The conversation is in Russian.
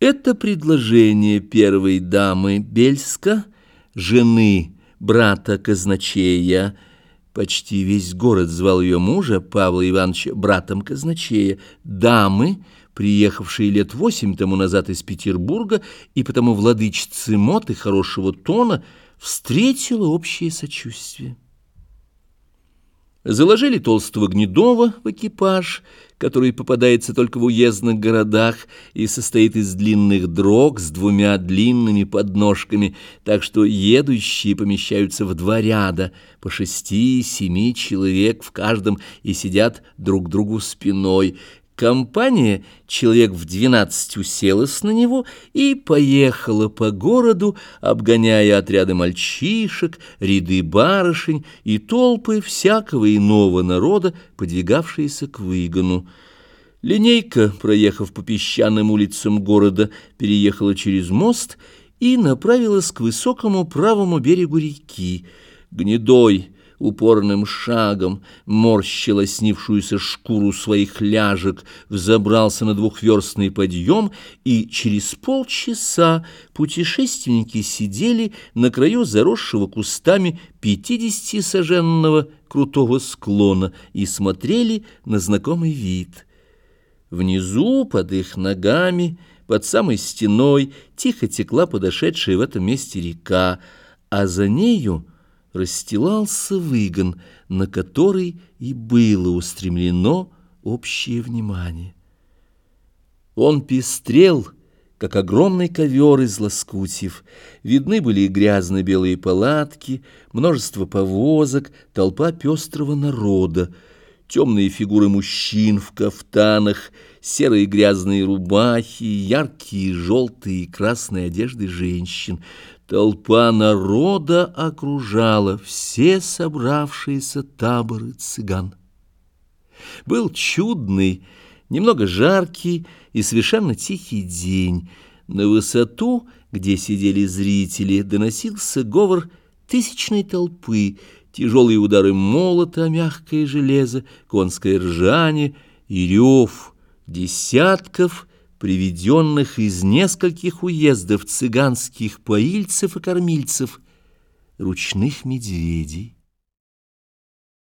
Это предложение первой дамы Бельска, жены брата казначея, почти весь город звал ее мужа, Павла Ивановича, братом казначея, дамы, приехавшие лет восемь тому назад из Петербурга, и потому владычицы моты хорошего тона, встретила общее сочувствие. Заложили толстого Гнедова в экипаж, который попадается только в уездных городах и состоит из длинных дрог с двумя длинными подножками, так что едущие помещаются в два ряда, по шести-семи человек в каждом и сидят друг другу спиной, Компания, человек в двенадцать, уселась на него и поехала по городу, обгоняя отряды мальчишек, ряды барышень и толпы всякого иного народа, подвигавшиеся к выгону. Линейка, проехав по песчаным улицам города, переехала через мост и направилась к высокому правому берегу реки. Гнедой, упорным шагом, морщила снившуюся шкуру своих ляжек, взобрался на двухверстный подъем, и через полчаса путешественники сидели на краю заросшего кустами пятидесятисоженного крутого склона и смотрели на знакомый вид. Внизу, под их ногами, под самой стеной, тихо текла подошедшая в этом месте река, а за нею — расстилался выгон, на который и было устремлено общее внимание. Он пестрел, как огромный ковер из лоскутьев. Видны были и грязно-белые палатки, множество повозок, толпа пестрого народа, темные фигуры мужчин в кафтанах, серые грязные рубахи, яркие желтые и красные одежды женщин — Толпа народа окружала все собравшиеся таборы цыган. Был чудный, немного жаркий и совершенно тихий день. На высоту, где сидели зрители, доносился говор тысячной толпы, тяжелые удары молота, мягкое железо, конское ржание и рев десятков приведенных из нескольких уездов цыганских поильцев и кормильцев, ручных медведей.